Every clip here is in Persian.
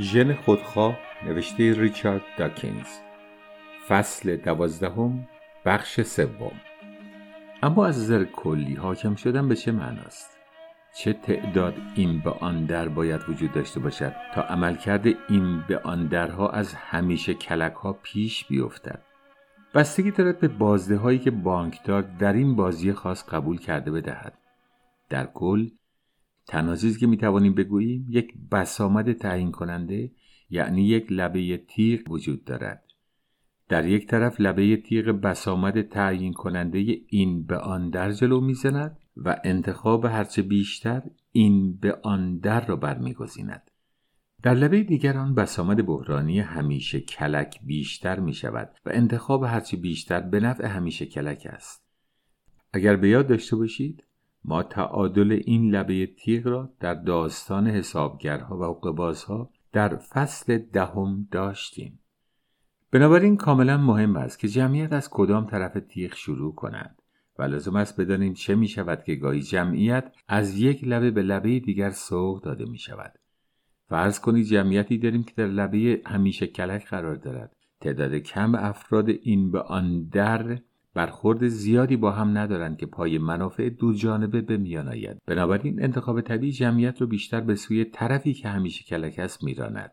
ژن خودخواه نوشته ریچارد داکینز. فصل دوازدهم بخش سوم. اما از نظر کلی حاکم شدن به چه معناست؟ چه تعداد این به آن در باید وجود داشته باشد تا عملکرد این به آن درها از همیشه کلک ها پیش بیفتد؟ بستگی دارد به بازده هایی که بانکدار در این بازی خاص قبول کرده بدهد. در کل تنها چیزی که می‌توانیم بگوییم یک بسامد تعیین کننده یعنی یک لبه تیغ وجود دارد. در یک طرف لبه تیغ بسامد تعیین کننده این به آن در جلو می‌زند و انتخاب هرچه بیشتر این به آن در را برمیگزیند. در لبه دیگر آن بسامد بحرانی همیشه کلک بیشتر می شود و انتخاب هرچه بیشتر به نفع همیشه کلک است. اگر به یاد داشته باشید ما تعادل این لبه تیغ را در داستان حسابگرها و حقوقبازها در فصل دهم داشتیم. بنابراین کاملا مهم است که جمعیت از کدام طرف تیغ شروع کنند و لازم است بدانیم چه می شود که گاهی جمعیت از یک لبه به لبه دیگر سوق داده می شود فرض کنید جمعیتی داریم که در لبه همیشه کلک قرار دارد. تعداد کم افراد این به آن در برخورد زیادی با هم ندارند که پای منافع دو جانبه به میان آید. بنابراین انتخاب طبیعی جمعیت رو بیشتر به سوی طرفی که همیشه کلک است میراند.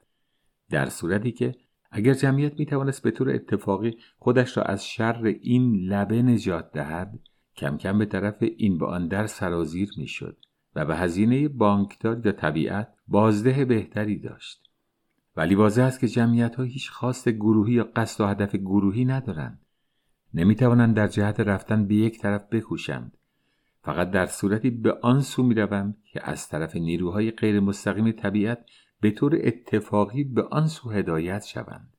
در صورتی که اگر جمعیت می توانست به طور اتفاقی خودش را از شر این لبه نجات دهد کم کم به طرف این به آن در سرازیر می‌شد و به هزینه بانکدار یا طبیعت بازده بهتری داشت. ولی واضح است که جمعیت ها هیچ خواست گروهی یا قصد و هدف گروهی ندارند. نمی توانند در جهت رفتن به یک طرف بکوشند فقط در صورتی به آن سو می روند که از طرف نیروهای غیر مستقیم طبیعت به طور اتفاقی به آن سو هدایت شوند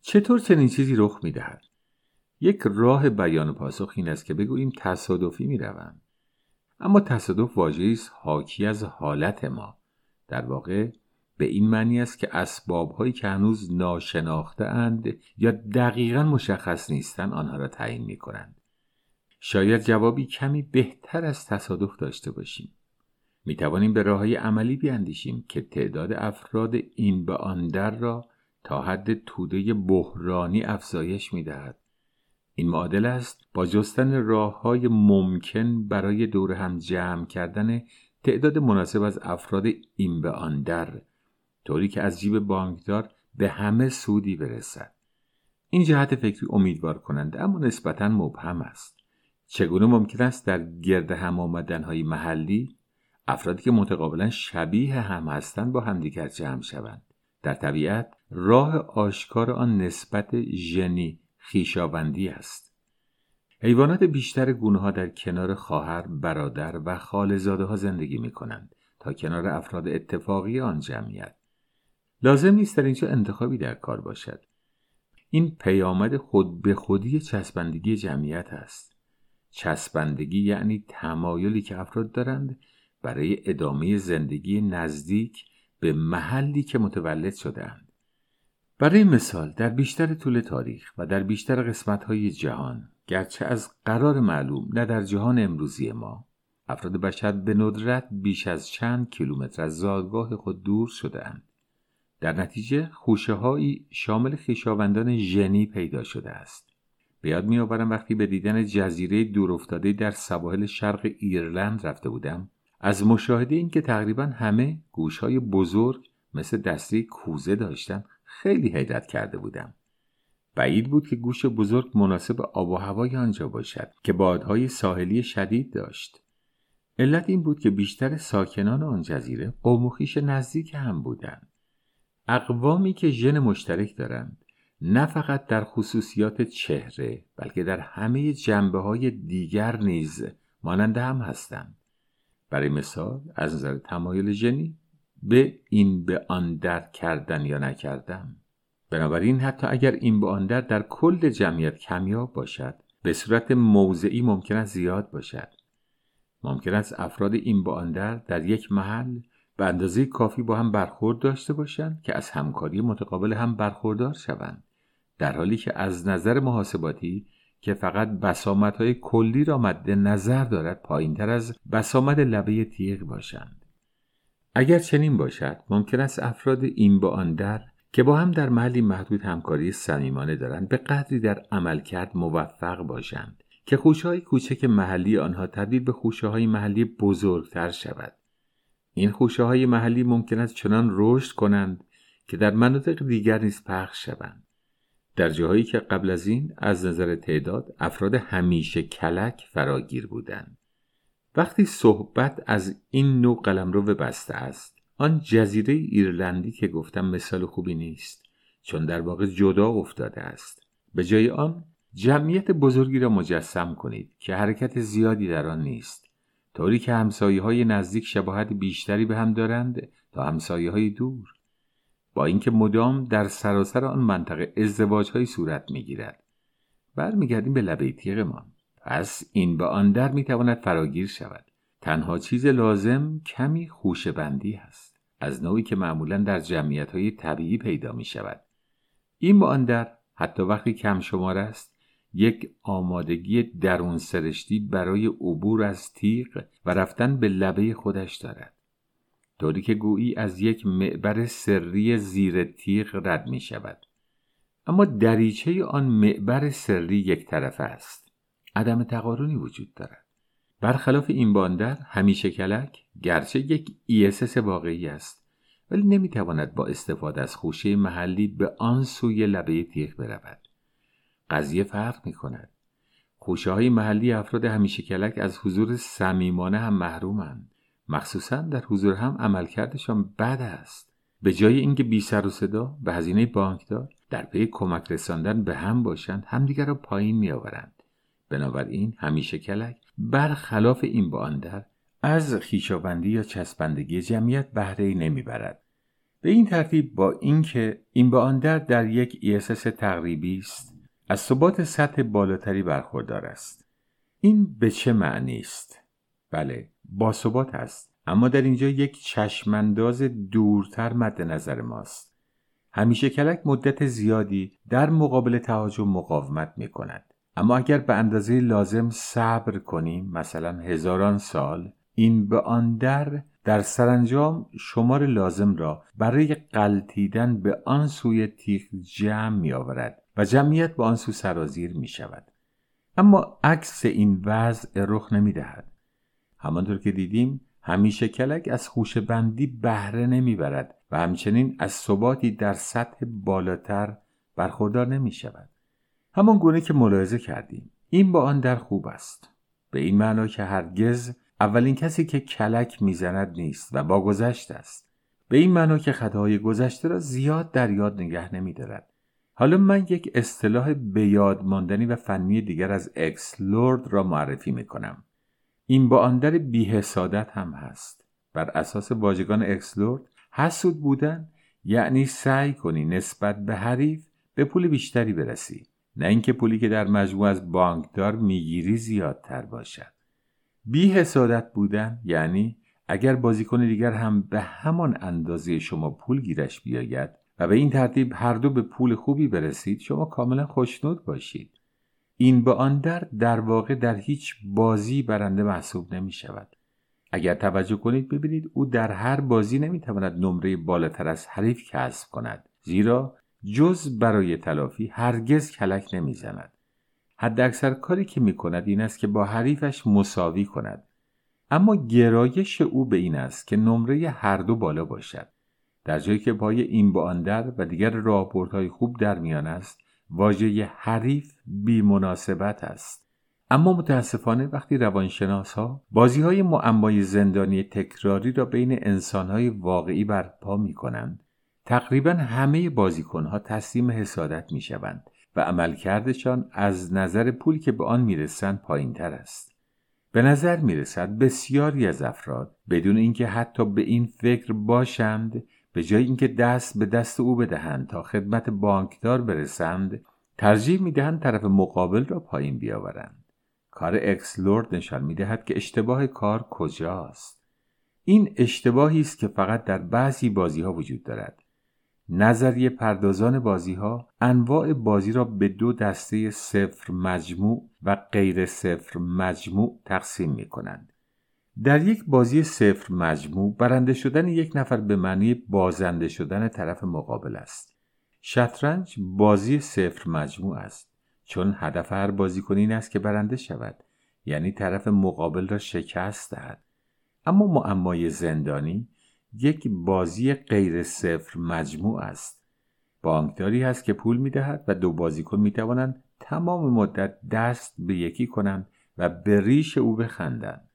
چطور چنین چیزی رخ می دهد؟ یک راه بیان پاسخ این است که بگوییم تصادفی می روند. اما تصادف واژه‌ای است حاکی از حالت ما در واقع به این معنی است که اسباب هایی که هنوز ناشناخته اند یا دقیقا مشخص نیستند آنها را تعیین می کنند. شاید جوابی کمی بهتر از تصادف داشته باشیم. می توانیم به راه عملی بیاندیشیم که تعداد افراد این به آن در را تا حد توده بحرانی افزایش می دهد. این معادل است با جستن راه های ممکن برای دور هم جمع کردن تعداد مناسب از افراد این به آن در طوری که از جیب بانکدار به همه سودی برسد. این جهت فکری امیدوار کننده اما نسبتا مبهم است. چگونه ممکن است در گرد هم آمدن های محلی افرادی که متقابلا شبیه هم هستند با همدیگر جمع شوند؟ در طبیعت راه آشکار آن نسبت ژنی خیشاوندی است. حیوانات بیشتر گونه ها در کنار خواهر، برادر و خالزاده ها زندگی می کنند تا کنار افراد اتفاقی آن جمعیت. لازم نیست در اینجا انتخابی در کار باشد. این پیامد خود به خودی چسبندگی جمعیت است. چسبندگی یعنی تمایلی که افراد دارند برای ادامه زندگی نزدیک به محلی که متولد شدهاند. برای مثال در بیشتر طول تاریخ و در بیشتر قسمت های جهان گرچه از قرار معلوم نه در جهان امروزی ما افراد بشر به ندرت بیش از چند کیلومتر از زادگاه خود دور شدهاند در نتیجه خوشه هایی شامل خویشاوندان ژنی پیدا شده است. به یاد میآورم وقتی به دیدن جزیره دورافتاده در سواحل شرق ایرلند رفته بودم از مشاهده اینکه تقریبا همه گوشهای بزرگ مثل دسته کوزه داشتن خیلی حیرت کرده بودم. بعید بود که گوش بزرگ مناسب آب و هوای آنجا باشد که بادهای ساحلی شدید داشت. علت این بود که بیشتر ساکنان آن جزیره قوم نزدیک هم بودند. اقوامی که ژن مشترک دارند نه فقط در خصوصیات چهره بلکه در همه جنبه های دیگر نیز مانند هم هستند. برای مثال از نظر تمایل ژنی به این به آن در کردن یا نکردن. بنابراین حتی اگر این به آن در در کل جمعیت کمیاب باشد به صورت موضعی ممکن است زیاد باشد. ممکن است افراد این به آن در در یک محل به اندازه کافی با هم برخورد داشته باشند که از همکاری متقابل هم برخوردار شوند در حالی که از نظر محاسباتی که فقط بسامت های کلی را مد نظر دارد پایین تر از بسامد لبه تیغ باشند. اگر چنین باشد ممکن است افراد این با آن در که با هم در محلی محدود همکاری صمیمانه دارند به قدری در عملکرد موفق باشند که خوشهای کوچک محلی آنها تبدیل به خوشه های محلی بزرگتر شود. این خوشه های محلی ممکن است چنان رشد کنند که در مناطق دیگر نیز پخش شوند. در جاهایی که قبل از این از نظر تعداد افراد همیشه کلک فراگیر بودند. وقتی صحبت از این نوع قلمرو بسته است آن جزیره ایرلندی که گفتم مثال خوبی نیست چون در واقع جدا افتاده است. به جای آن جمعیت بزرگی را مجسم کنید که حرکت زیادی در آن نیست. طوری که همسایه های نزدیک شباهت بیشتری به هم دارند تا همسایه های دور. با اینکه مدام در سراسر آن منطقه ازدواج های صورت می‌گیرد. برمیگردیم به لبه تیغمان. پس این به آن در می‌تواند فراگیر شود. تنها چیز لازم کمی خوشه بندی است از نوعی که معمولا در جمعیت های طبیعی پیدا می شود این به آن در حتی وقتی کم شمار است یک آمادگی درون سرشتی برای عبور از تیغ و رفتن به لبه خودش دارد. طوری که گویی از یک معبر سری زیر تیغ رد می شود. اما دریچه آن معبر سری یک طرف است. عدم تقارنی وجود دارد. برخلاف این به آن در همیشه کلک گرچه یک ESS واقعی است ولی نمی‌تواند با استفاده از خوشه محلی به آن سوی لبه تیغ برود. قضیه فرق می کند خوشه های محلی افراد همیشه کلک از حضور صمیمانه هم محرومند مخصوصا در حضور هم عملکردشان بد است. به جای اینکه بی سر و صدا به هزینه بانکدار در پی کمک رساندن به هم باشند همدیگر را پایین میآورند. بنابراین همیشه کلک برخلاف این به آن در از خویشاوندی یا چسبندگی جمعیت بهره نمی‌برد. به این ترتیب با اینکه این به آن در در یک ESS تقریبی است از ثبات سطح بالاتری برخوردار است. این به چه معنی است؟ بله با ثبات است اما در اینجا یک چشمانداز دورتر مد نظر ماست. همیشه کلک مدت زیادی در مقابل تهاجم مقاومت می کند اما اگر به اندازه لازم صبر کنیم مثلا هزاران سال این به آن در در سرانجام شمار لازم را برای قلتیدن به آن سوی تیغ جمع می آورد و جمعیت به آن سو سرازیر می شود اما عکس این وضع رخ نمی دهد همانطور که دیدیم همیشه کلک از خوش بندی بهره نمی‌برد و همچنین از ثباتی در سطح بالاتر برخوردار نمی شود. همان گونه که ملاحظه کردیم این با آن در خوب است. به این معنا که هرگز اولین کسی که کلک می‌زند نیست و با گذشت است. به این معنا که خطاهای گذشته را زیاد در یاد نگه نمیدارد. حالا من یک اصطلاح یاد ماندنی و فنی دیگر از اکسلرود را معرفی می کنم این به آن در بی‌حسادت هم هست. بر اساس واژگان اکسلرود حسود بودن یعنی سعی کنی نسبت به حریف به پول بیشتری برسی. نه اینکه پولی که در مجموع از بانکدار می‌گیری زیادتر باشد. بی حسادت بودن یعنی اگر بازیکن دیگر هم به همان اندازه شما پول گیرش بیاید و به این ترتیب هر دو به پول خوبی برسید شما کاملا خوشنود باشید. این به آن در در واقع در هیچ بازی برنده محسوب نمی شود اگر توجه کنید ببینید او در هر بازی نمی تواند نمره بالاتر از حریف کسب کند. زیرا جز برای تلافی هرگز کلک نمی زند حد اکثر کاری که می کند این است که با حریفش مساوی کند. اما گرایش او به این است که نمره هر دو بالا باشد. در جایی که پای این با آن در و دیگر راپورت خوب در میان است واژه حریف بی مناسبت است. اما متاسفانه وقتی روانشناس ها بازی های معمای زندانی تکراری را بین انسان های واقعی برپا می کنند تقریبا همه بازیکن ها تسلیم حسادت می شوند و عملکردشان از نظر پولی که به آن می‌رسند پایین تر است. به نظر می رسد بسیاری از افراد بدون اینکه حتی به این فکر باشند به جای اینکه دست به دست او بدهند تا خدمت بانکدار برسند ترجیح می‌دهند طرف مقابل را پایین بیاورند. کار اکس لورد نشان می‌دهد که اشتباه کار کجاست. این اشتباهی است که فقط در بعضی بازی ها وجود دارد. نظریه پردازان بازی ها انواع بازی را به دو دسته صفر مجموع و غیر صفر مجموع تقسیم می کنند در یک بازی صفر مجموع برنده شدن یک نفر به معنی بازنده شدن طرف مقابل است. شطرنج بازی صفر مجموع است. چون هدف هر بازیکن این است که برنده شود یعنی طرف مقابل را شکست دهد. اما معمای زندانی یک بازی غیر صفر مجموع است. بانکداری هست که پول می‌دهد و دو بازیکن می توانند تمام مدت دست به یکی کنند و به ریش او بخندند.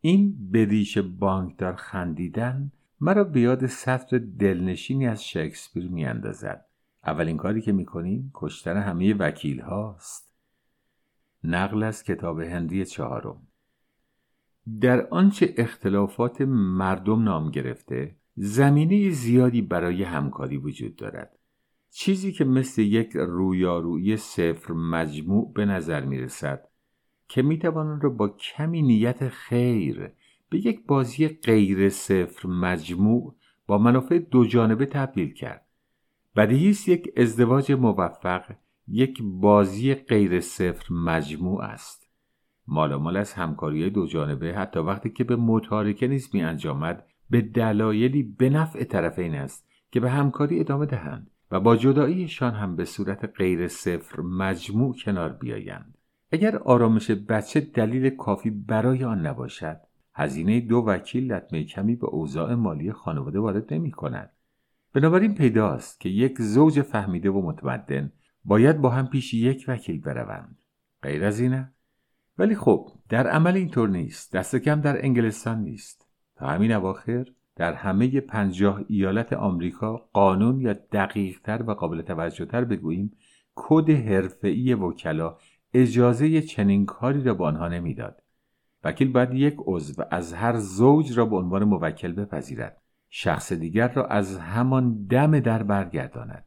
این به ریش بانکدار خندیدن مرا به یاد سطر دلنشینی از شکسپیر میاندازد. اولین کاری که می‌کنیم کشتن همه وکیل هاست نقل از کتاب هنری چهارم. در آنچه اختلافات مردم نام گرفته زمینه زیادی برای همکاری وجود دارد. چیزی که مثل یک رویارویی صفر مجموع به نظر می رسد که می توان را با کمی نیت خیر به یک بازی غیر صفر مجموع با منافع دو جانبه تبدیل کرد. بدیهی است یک ازدواج موفق یک بازی غیر صفر مجموع است. مال از همکاری دو جانبه حتی وقتی که به متارکه نیز می انجامد به دلایلی به نفع طرفین است که به همکاری ادامه دهند و با جداییشان هم به صورت غیر صفر مجموع کنار بیایند. اگر آرامش بچه دلیل کافی برای آن نباشد هزینه دو وکیل لطمه کمی به اوضاع مالی خانواده وارد نمی کند. بنابراین پیداست که یک زوج فهمیده و متمدن باید با هم پیش یک وکیل بروند. غیر از اینه ولی خب در عمل اینطور نیست. دست کم در انگلستان نیست. تا همین اواخر در همه پنجاه ایالت آمریکا قانون یا دقیقتر و قابل توجهتر بگوییم کد حرفه‌ای وکلا اجازه چنین کاری را به آنها نمی‌داد. وکیل باید یک عضو از هر زوج را به عنوان موکل بپذیرد. شخص دیگر را از همان دم در برگرداند.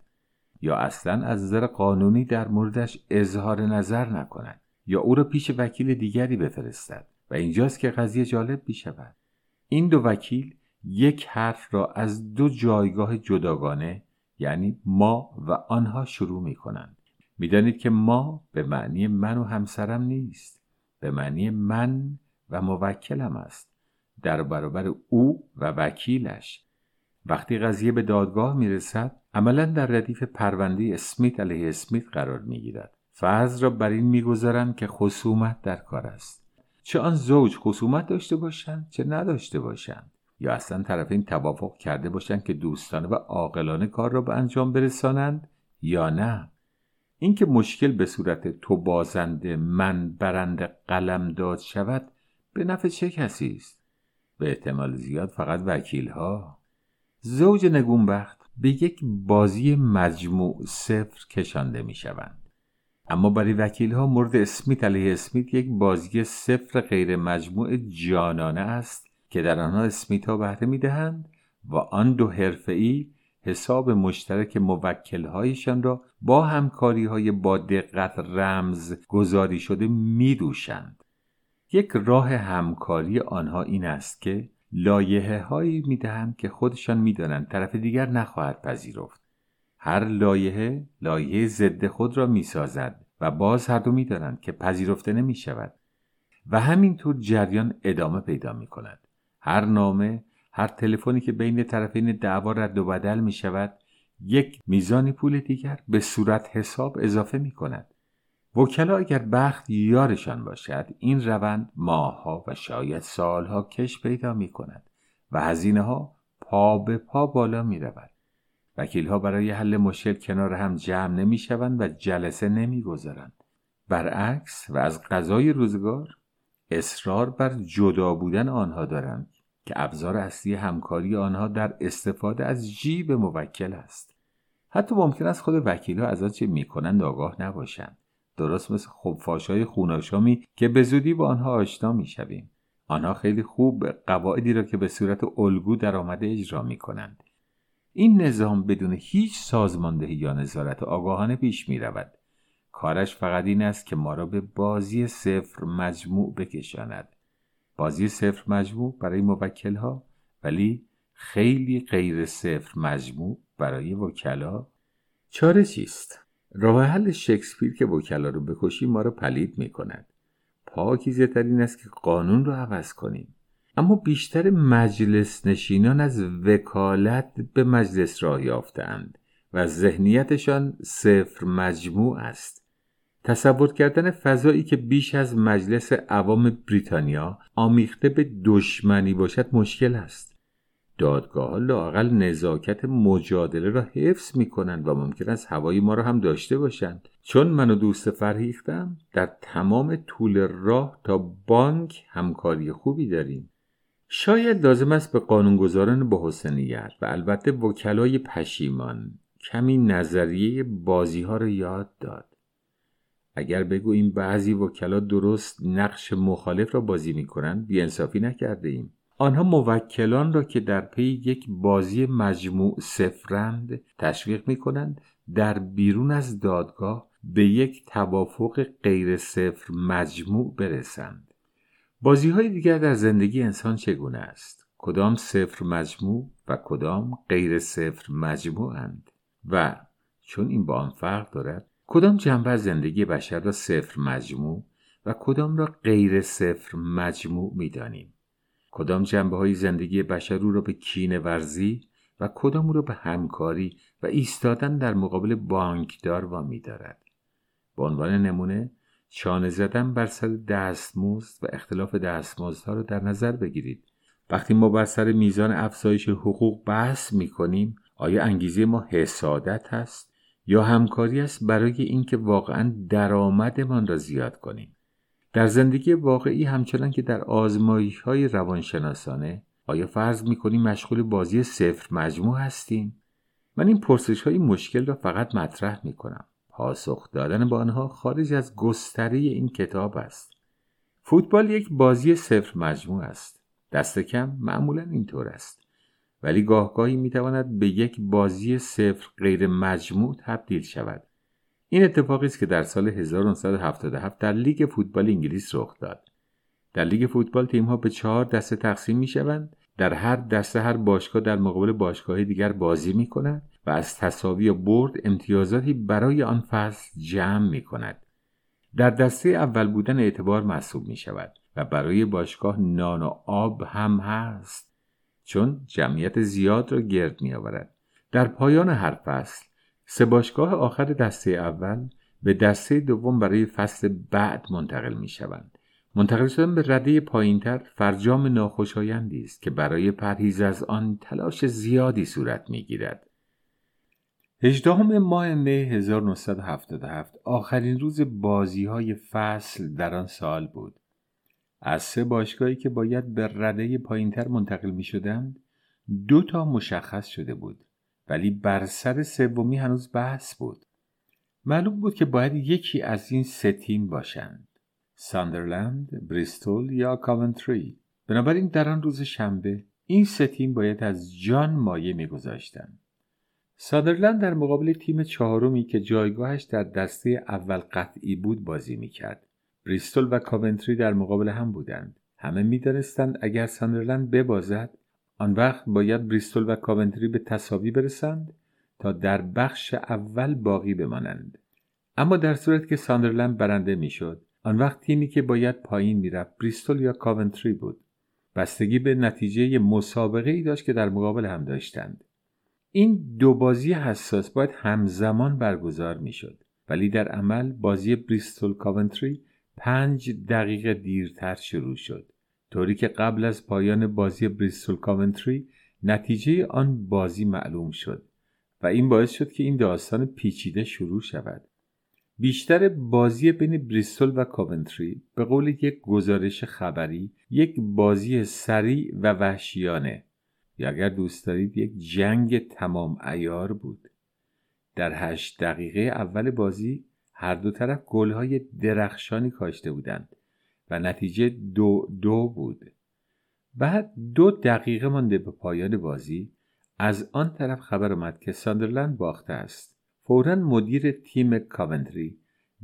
یا اصلا از نظر قانونی در موردش اظهار نظر نکند. یا او را پیش وکیل دیگری بفرستد و اینجاست که قضیه جالب می شود این دو وکیل یک حرف را از دو جایگاه جداگانه یعنی ما و آنها شروع می کنند می‌دانید که ما به معنی من و همسرم نیست به معنی من و موکلم است در برابر او و وکیلش. وقتی قضیه به دادگاه می‌رسد عملا در ردیف پرونده اسمیت علیه اسمیت قرار می‌گیرد. فرض را بر این می‌گذارند که خصومت در کار است. چه آن زوج خصومت داشته باشند چه نداشته باشند. یا اصلا طرفین توافق کرده باشند که دوستانه و عاقلانه کار را به انجام برسانند یا نه. اینکه مشکل به صورت تو بازنده من برنده قلم داد شود به نفع چه کسی است؟ به احتمال زیاد فقط وکیل ها زوج نگونبخت به یک بازی مجموع صفر کشانده می شوند اما برای وکیل ها مورد اسمیت علیه اسمیت یک بازی صفر غیر مجموع جانانه است که در آنها اسمیت ها بهره می دهند و آن دو ای حساب مشترک موکلهایشان را با همکاری های با دقت رمز گذاری شده می دوشند. یک راه همکاری آنها این است که لایه هایی می دهند که خودشان می دانند طرف دیگر نخواهد پذیرفت. هر لایه لایه ضد خود را می سازد و باز هر دو می دانند که پذیرفته نمی شود و همینطور جریان ادامه پیدا می کند. هر نامه هر تلفنی که بین طرفین دعوا رد و بدل می شود یک میزان پول دیگر به صورت حساب اضافه می کند وکلا اگر بخت یارشان باشد این روند ماهها و شاید سالها کش پیدا می کند و هزینه ها پا به پا بالا می رود وکیل ها برای حل مشکل کنار هم جمع نمی شوند و جلسه نمی گذارند. برعکس و از غذای روزگار اصرار بر جدا بودن آنها دارند. که ابزار اصلی همکاری آنها در استفاده از جیب موکل است حتی ممکن است خود وکیل ها از آنچه می‌کنند آگاه نباشند درست مثل خبفاشای خوناشامی که به زودی با آنها آشنا می‌شویم آنها خیلی خوب قواعدی را که به صورت الگو در آمده اجرا می کنند. این نظام بدون هیچ سازماندهی یا نظارت آگاهانه پیش می رود. کارش فقط این است که ما را به بازی صفر مجموع بکشاند. بازی صفر مجموع برای موکل ها ولی خیلی غیر صفر مجموع برای وکلا. چاره چیست؟ راه حل شکسپیر که وکلا رو بکشیم ما رو پلید می کند پاکیزه ترین است که قانون رو عوض کنیم. اما بیشتر مجلس نشینان از وکالت به مجلس راه یافتند و ذهنیتشان صفر مجموع است. تصور کردن فضایی که بیش از مجلس عوام بریتانیا آمیخته به دشمنی باشد مشکل است دادگاه لاقل نزاکت مجادله را حفظ می کنند و ممکن است هوای ما را هم داشته باشند. چون من و دوست فرهیختم در تمام طول راه تا بانک همکاری خوبی داریم. شاید لازم است به قانونگذاران با حسنیت و البته وکلای پشیمان کمی نظریه بازی ها را یاد داد. اگر بگوییم بعضی وکلا درست نقش مخالف را بازی می کنند بیانصافی نکرده ایم آنها موکلان را که در پی یک بازی مجموع صفرند تشویق می کنند در بیرون از دادگاه به یک توافق غیر صفر مجموع برسند. بازی های دیگر در زندگی انسان چگونه است؟ کدام صفر مجموع و کدام غیر صفر مجموعند؟ و چون این با آن فرق دارد کدام جنبه زندگی بشر را صفر مجموع و کدام را غیر صفر مجموع می‌دانیم؟ کدام جنبه های زندگی بشر رو را به کینه ورزی و کدام رو به همکاری و ایستادن در مقابل بانکدار وامی دارد به عنوان نمونه چانه زدن بر سر دستمزد و اختلاف دستمزدها را در نظر بگیرید. وقتی ما بر سر میزان افزایش حقوق بحث می کنیم آیا انگیزه ما حسادت است؟ یا همکاری است برای اینکه واقعا درآمدمان را زیاد کنیم در زندگی واقعی همچنان که در آزمایش های روانشناسانه آیا فرض می‌کنیم مشغول بازی صفر مجموع هستیم؟ من این پرسش های مشکل را فقط مطرح می کنم. پاسخ دادن با آنها خارج از گستره این کتاب است. فوتبال یک بازی صفر مجموع است. دست کم معمولا اینطور است. ولی گاهگاهی می‌تواند به یک بازی صفر غیر مجموع تبدیل شود. این اتفاقی است که در سال 1977 در لیگ فوتبال انگلیس رخ داد. در لیگ فوتبال تیم‌ها به چهار دسته تقسیم می شوند. در هر دسته هر باشگاه در مقابل باشگاه دیگر بازی می کند و از تصاوی و برد امتیازاتی برای آن فصل جمع می کند. در دسته اول بودن اعتبار محسوب می شود و برای باشگاه نان و آب هم هست چون جمعیت زیاد را گرد می آورد. در پایان هر فصل سه باشگاه آخر دسته اول به دسته دوم برای فصل بعد منتقل می شوند. منتقل شدن به رده پایینتر فرجام ناخوشایندی است که برای پرهیز از آن تلاش زیادی صورت می گیرد. هجدهم ماه می 1977 آخرین روز بازی های فصل در آن سال بود. از سه باشگاهی که باید به رده پایینتر منتقل می شدند دو تا مشخص شده بود. ولی بر سر سومی هنوز بحث بود. معلوم بود که باید یکی از این سه تیم باشند ساندرلند، بریستول یا کاونتری. بنابراین در آن روز شنبه این سه تیم باید از جان مایه میگذاشتند. ساندرلند در مقابل تیم چهارمی که جایگاهش در دسته اول قطعی بود بازی می‌کرد. بریستول و کاونتری در مقابل هم بودند. همه می‌دانستند اگر ساندرلند ببازد آن وقت باید بریستول و کاونتری به تصاوی برسند تا در بخش اول باقی بمانند. اما در صورت که ساندرلند برنده می‌شد آن وقت تیمی که باید پایین می‌رفت بریستول یا کاونتری بود. بستگی به نتیجه مسابقه ای داشت که در مقابل هم داشتند. این دو بازی حساس باید همزمان برگزار می‌شد. ولی در عمل بازی بریستول کاونتری پنج دقیقه دیرتر شروع شد طوری که قبل از پایان بازی بریستول کاونتری نتیجه آن بازی معلوم شد و این باعث شد که این داستان پیچیده شروع شود. بیشتر بازی بین بریستول و کاونتری به قول یک گزارش خبری یک بازی سریع و وحشیانه. یا اگر دوست دارید یک جنگ تمام ایار بود. در هشت دقیقه اول بازی هر دو طرف گلهای درخشانی کاشته بودند و نتیجه دو دو بود. بعد دو دقیقه مانده به پایان بازی از آن طرف خبر آمد که ساندرلند باخته است. فورا مدیر تیم کاونتری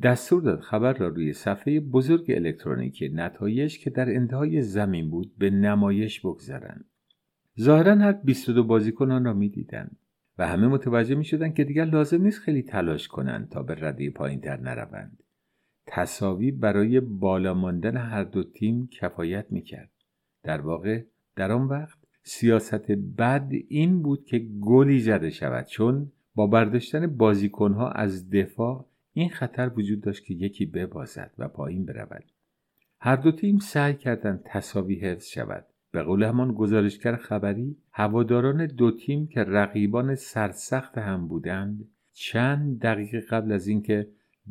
دستور داد خبر را روی صفحه بزرگ الکترونیکی نتایج که در انتهای زمین بود به نمایش بگذارند. ظاهرا هر 22 بازیکن آن را می‌دیدند. و همه متوجه می شدند که دیگر لازم نیست خیلی تلاش کنند تا به رده پایین تر نروند. تصاوی برای بالا ماندن هر دو تیم کفایت می‌کرد. در واقع در آن وقت سیاست بد این بود که گلی زده شود چون با برداشتن بازیکنها از دفاع این خطر وجود داشت که یکی ببازد و پایین برود. هر دو تیم سعی کردند تصاوی حفظ شود. به قول همان گزارشگر خبری هواداران دو تیم که رقیبان سرسخت هم بودند چند دقیقه قبل از اینکه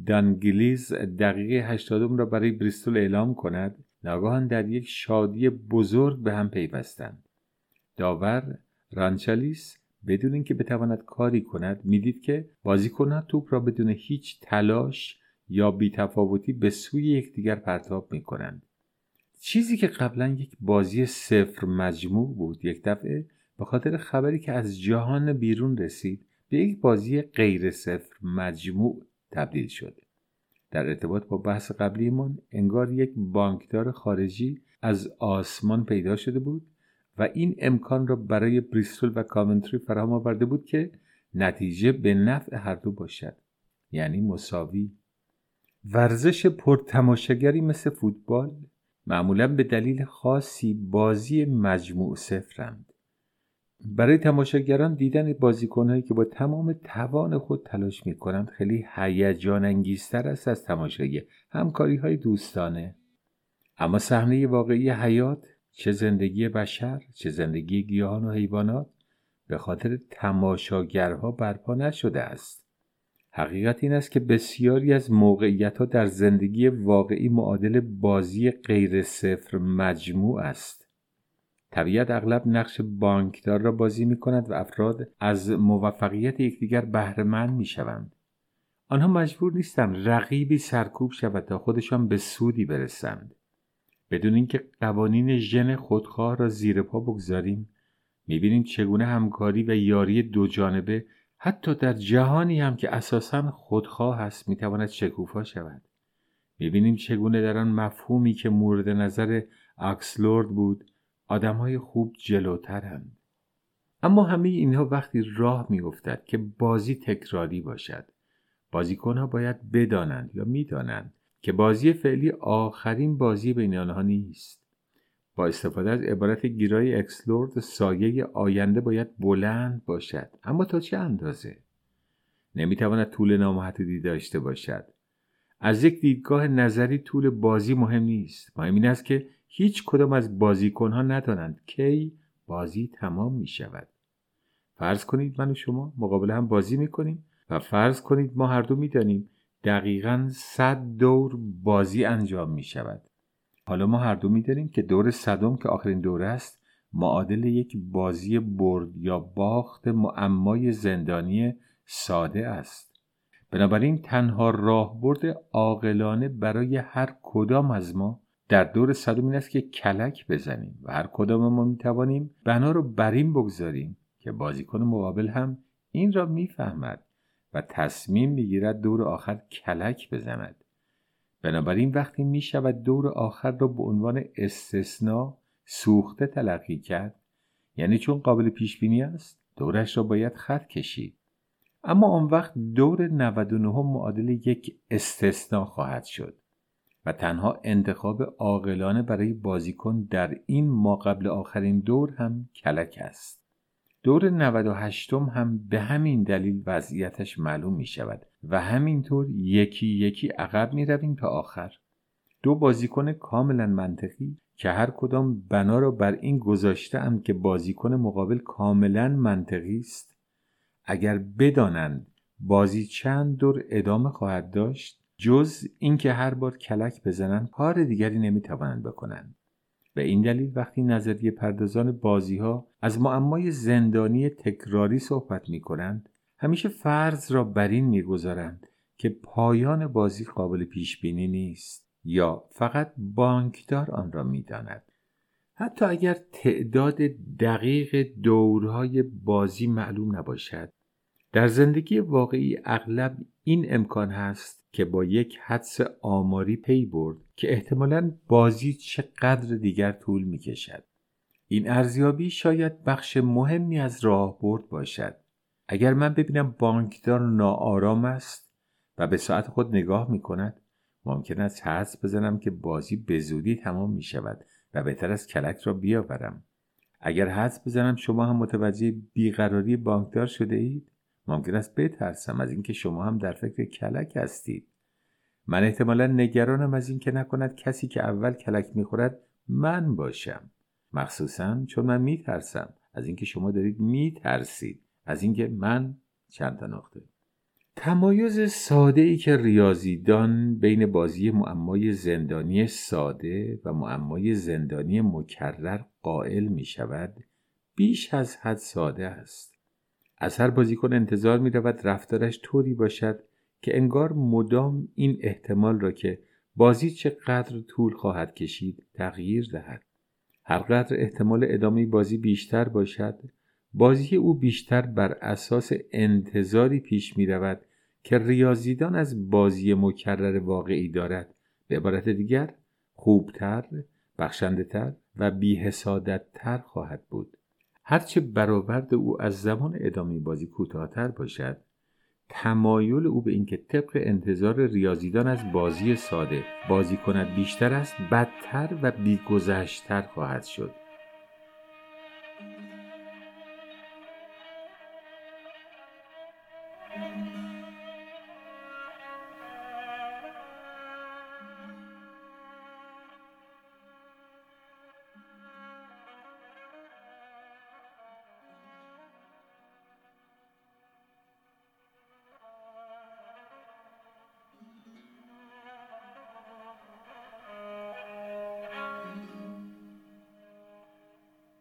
دانگلیز دقیقه هشتادم را برای بریستول اعلام کند ناگهان در یک شادی بزرگ به هم پیوستند داور رانچالیس بدون اینکه بتواند کاری کند می‌دید که بازیکنان توپ را بدون هیچ تلاش یا بیتفاوتی به سوی یکدیگر پرتاب می کنند. چیزی که قبلا یک بازی صفر مجموع بود یک دفعه به خاطر خبری که از جهان بیرون رسید به یک بازی غیر صفر مجموع تبدیل شده در ارتباط با بحث قبلیمان انگار یک بانکدار خارجی از آسمان پیدا شده بود و این امکان را برای بریستول و کامنتری فراهم آورده بود که نتیجه به نفع هر دو باشد یعنی مساوی. ورزش پرتماشاگری مثل فوتبال معمولا به دلیل خاصی بازی مجموع صفرند. برای تماشاگران دیدن بازیکنهایی که با تمام توان خود تلاش می کنند خیلی هیجان انگیزتر است از تماشای همکاری های دوستانه. اما صحنه واقعی حیات چه زندگی بشر چه زندگی گیاهان و حیوانات به خاطر تماشاگرها برپا نشده است. حقیقت این است که بسیاری از موقعیت ها در زندگی واقعی معادل بازی غیر صفر مجموع است طبیعت اغلب نقش بانکدار را بازی می کند و افراد از موفقیت یکدیگر بهرهمند می شوند. آنها مجبور نیستند رقیبی سرکوب شود تا خودشان به سودی برسند. بدون اینکه قوانین ژن خودخواه را زیر پا بگذاریم می‌بینیم چگونه همکاری و یاری دو جانبه حتی در جهانی هم که اساسا خودخواه است می‌تواند شکوفا شود. می‌بینیم چگونه در آن مفهومی که مورد نظر اکسلورد بود آدمهای خوب جلوترند. اما همه اینها وقتی راه میافتد که بازی تکراری باشد بازیکنها باید بدانند یا می‌دانند که بازی فعلی آخرین بازی بین آنها نیست. با استفاده از عبارت گیرای اکسلورد سایه آینده باید بلند باشد. اما تا چه اندازه؟ نمی‌تواند طول نامحدودی داشته باشد. از یک دیدگاه نظری طول بازی مهم نیست. مهم این است که هیچ کدام از بازیکنها ندانند کی بازی تمام می شود فرض کنید من و شما مقابل هم بازی می کنیم و فرض کنید ما هر دو می دانیم دقیقا صد دور بازی انجام می شود حالا ما هر دو می‌دانیم که دور صدم که آخرین دور است معادل یک بازی برد یا باخت معمای زندانی ساده است. بنابراین تنها راهبرد عاقلانه برای هر کدام از ما در دور صدم این است که کلک بزنیم و هر کدام ما می‌توانیم بنا رو بر این بگذاریم که بازیکن مقابل هم این را می‌فهمد و تصمیم می‌گیرد دور آخر کلک بزند. بنابراین وقتی می شود دور آخر را به عنوان استثنا سوخته تلقی کرد یعنی چون قابل پیش بینی است دورش را باید خط کشید. اما آن وقت دور 99 معادل یک استثنا خواهد شد و تنها انتخاب عاقلانه برای بازیکن در این ما قبل آخرین دور هم کلک است. دور 98 هم به همین دلیل وضعیتش معلوم می شود و همینطور یکی یکی عقب می رویم تا آخر. دو بازیکن کاملا منطقی که هر کدام بنا را بر این گذاشته که بازیکن مقابل کاملا منطقی است. اگر بدانند بازی چند دور ادامه خواهد داشت جز اینکه هر بار کلک بزنند کار دیگری نمی‌توانند بکنند. به این دلیل وقتی نظریه پردازان بازی ها از معمای زندانی تکراری صحبت می کنند همیشه فرض را بر این می‌گذارند که پایان بازی قابل پیش بینی نیست یا فقط بانکدار آن را می‌داند. حتی اگر تعداد دقیق دورهای بازی معلوم نباشد در زندگی واقعی اغلب این امکان هست که با یک حدس آماری پی برد که احتمالا بازی چقدر دیگر طول می کشد. این ارزیابی شاید بخش مهمی از راه برد باشد. اگر من ببینم بانکدار ناآرام است و به ساعت خود نگاه می کند ممکن است حدس بزنم که بازی به زودی تمام می شود و بهتر از کلک را بیاورم اگر حدس بزنم شما هم متوجه بیقراری بانکدار شده اید ممکن است بترسم از اینکه شما هم در فکر کلک هستید. من احتمالا نگرانم از اینکه نکند کسی که اول کلک می‌خورد من باشم. مخصوصا چون من میترسم. از اینکه شما دارید میترسید. از اینکه من چند تا نقطه. تمایز ساده ای که ریاضیدان بین بازی معمای زندانی ساده و معمای زندانی مکرر قائل می شود بیش از حد ساده است. از هر بازیکن انتظار می رود رفتارش طوری باشد که انگار مدام این احتمال را که بازی چقدر طول خواهد کشید تغییر دهد هرقدر احتمال ادامه بازی بیشتر باشد بازی او بیشتر بر اساس انتظاری پیش می رود که ریاضیدان از بازی مکرر واقعی دارد به عبارت دیگر خوبتر، بخشندهتر و بیحسادتتر خواهد بود. هرچه برآورد او از زمان ادامه بازی کوتاهتر باشد تمایل او به اینکه طبق انتظار ریاضیدان از بازی ساده بازی کند بیشتر است بدتر و بیگذشتر خواهد شد.